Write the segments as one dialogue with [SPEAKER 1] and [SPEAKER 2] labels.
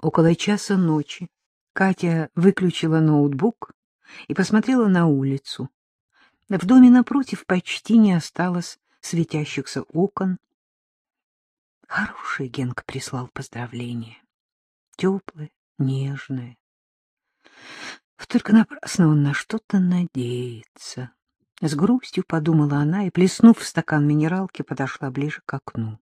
[SPEAKER 1] Около часа ночи Катя выключила ноутбук и посмотрела на улицу. В доме напротив почти не осталось светящихся окон. Хороший Генка прислал поздравления. Теплые, нежные. Только напрасно он на что-то надеется. С грустью подумала она и, плеснув в стакан минералки, подошла ближе к окну.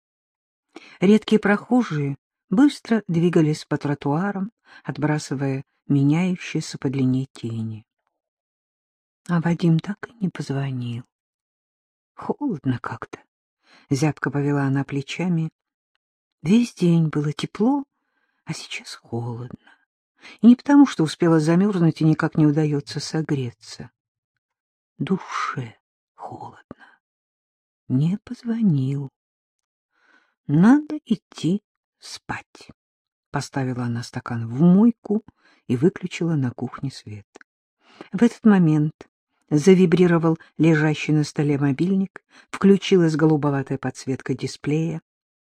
[SPEAKER 1] Редкие прохожие быстро двигались по тротуарам, отбрасывая меняющиеся по длине тени. А Вадим так и не позвонил. Холодно как-то. Зябко повела она плечами. Весь день было тепло, а сейчас холодно. И не потому, что успела замерзнуть и никак не удается согреться. Душе холодно. Не позвонил. Надо идти спать. Поставила она стакан в мойку и выключила на кухне свет. В этот момент завибрировал лежащий на столе мобильник, включилась голубоватая подсветка дисплея.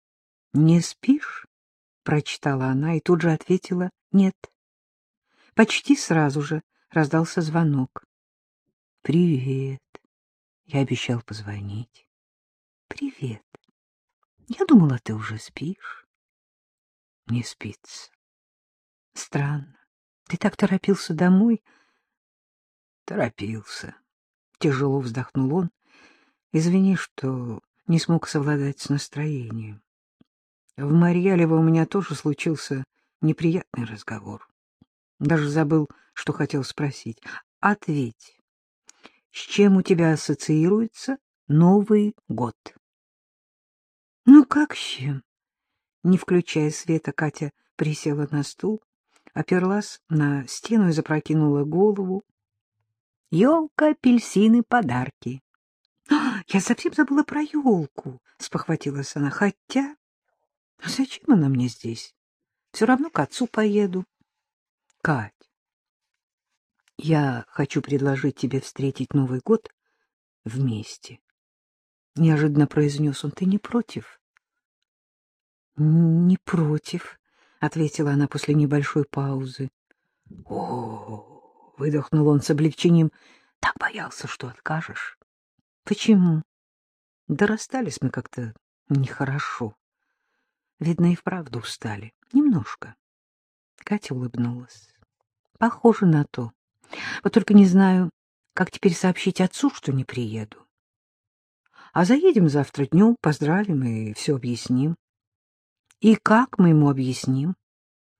[SPEAKER 1] — Не спишь? — прочитала она и тут же ответила «нет». Почти сразу же раздался звонок. — Привет. Я обещал позвонить. — Привет. Я думала, ты уже спишь. Не спится. Странно. Ты так торопился домой? Торопился. Тяжело вздохнул он. Извини, что не смог совладать с настроением. В Марьялево у меня тоже случился неприятный разговор. Даже забыл, что хотел спросить. Ответь, с чем у тебя ассоциируется Новый год? Ну, как с чем? Не включая света, Катя присела на стул, оперлась на стену и запрокинула голову. Елка, апельсины, подарки. «А, — Я совсем забыла про елку, — спохватилась она. — Хотя... А зачем она мне здесь? Все равно к отцу поеду. — Кать, я хочу предложить тебе встретить Новый год вместе. Неожиданно произнес он. — Ты не против? —— Не против, — ответила она после небольшой паузы. — О, — выдохнул он с облегчением, — так боялся, что откажешь. — Почему? — Да расстались мы как-то нехорошо. Видно, и вправду устали. Немножко. Катя улыбнулась. — Похоже на то. Вот только не знаю, как теперь сообщить отцу, что не приеду. А заедем завтра днем, поздравим и все объясним. И как мы ему объясним?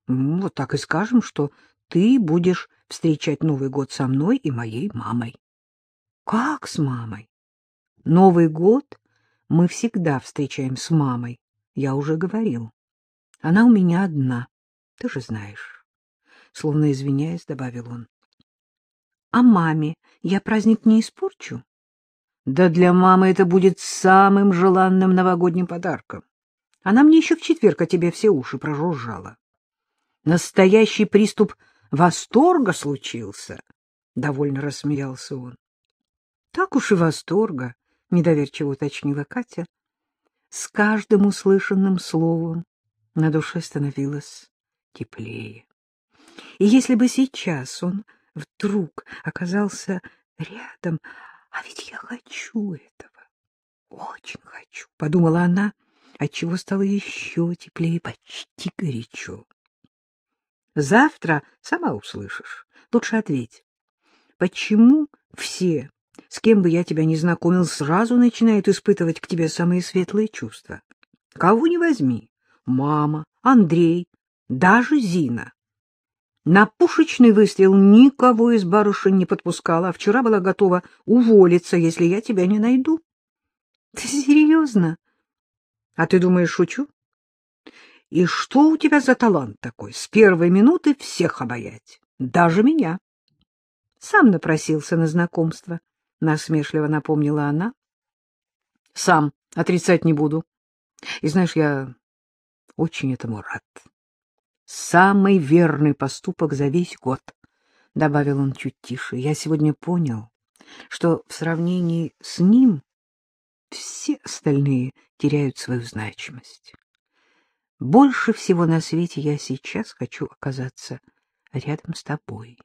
[SPEAKER 1] Ну, вот так и скажем, что ты будешь встречать Новый год со мной и моей мамой. Как с мамой? Новый год мы всегда встречаем с мамой, я уже говорил. Она у меня одна, ты же знаешь. Словно извиняясь, добавил он. А маме я праздник не испорчу? Да для мамы это будет самым желанным новогодним подарком. Она мне еще в четверг о тебе все уши прожужжала. Настоящий приступ восторга случился, — довольно рассмеялся он. — Так уж и восторга, — недоверчиво уточнила Катя. С каждым услышанным словом на душе становилось теплее. И если бы сейчас он вдруг оказался рядом, а ведь я хочу этого, очень хочу, — подумала она, — отчего стало еще теплее, почти горячо. Завтра сама услышишь. Лучше ответь. Почему все, с кем бы я тебя не знакомил, сразу начинают испытывать к тебе самые светлые чувства? Кого не возьми. Мама, Андрей, даже Зина. На пушечный выстрел никого из барышень не подпускала, а вчера была готова уволиться, если я тебя не найду. — Ты серьезно? А ты думаешь, шучу? И что у тебя за талант такой? С первой минуты всех обаять, даже меня. Сам напросился на знакомство, насмешливо напомнила она. Сам отрицать не буду. И знаешь, я очень этому рад. Самый верный поступок за весь год, — добавил он чуть тише. Я сегодня понял, что в сравнении с ним все остальные теряют свою значимость. Больше всего на свете я сейчас хочу оказаться рядом с тобой.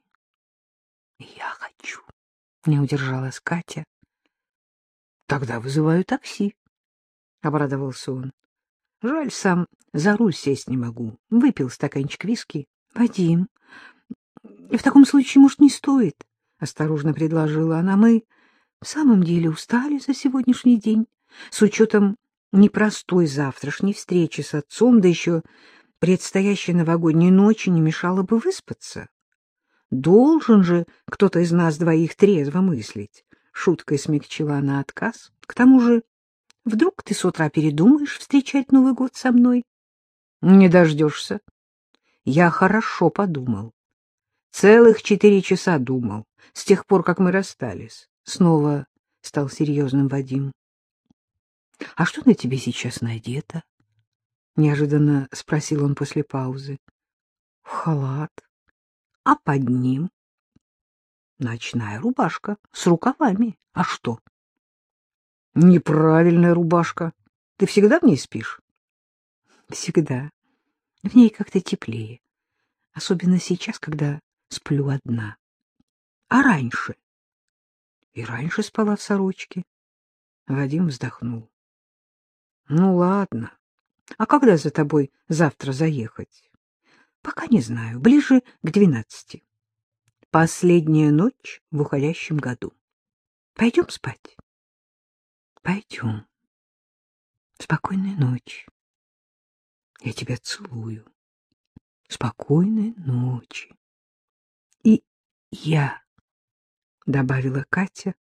[SPEAKER 1] Я хочу, не удержалась Катя. Тогда вызываю такси, обрадовался он. Жаль, сам за руль сесть не могу. Выпил стаканчик виски. Вадим, в таком случае, может, не стоит, осторожно предложила она. Мы в самом деле устали за сегодняшний день, с учетом непростой завтрашней встречи с отцом, да еще предстоящей новогодней ночи не мешало бы выспаться. Должен же кто-то из нас двоих трезво мыслить. Шуткой смягчила она отказ. К тому же, вдруг ты с утра передумаешь встречать Новый год со мной? Не дождешься. Я хорошо подумал. Целых четыре часа думал, с тех пор, как мы расстались. Снова стал серьезным Вадим. — А что на тебе сейчас надето? — неожиданно спросил он после паузы. — Халат. А под ним? — Ночная рубашка с рукавами. А что? — Неправильная рубашка. Ты всегда в ней спишь? — Всегда. В ней как-то теплее. Особенно сейчас, когда сплю одна. А раньше? И раньше спала в сорочке. Вадим вздохнул. Ну, ладно. А когда за тобой завтра заехать? Пока не знаю. Ближе к двенадцати. Последняя ночь в уходящем году. Пойдем спать? Пойдем. Спокойной ночи. Я тебя целую. Спокойной ночи. И я, — добавила Катя,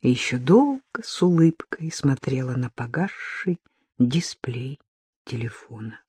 [SPEAKER 1] и еще долго с улыбкой смотрела на погасший дисплей телефона.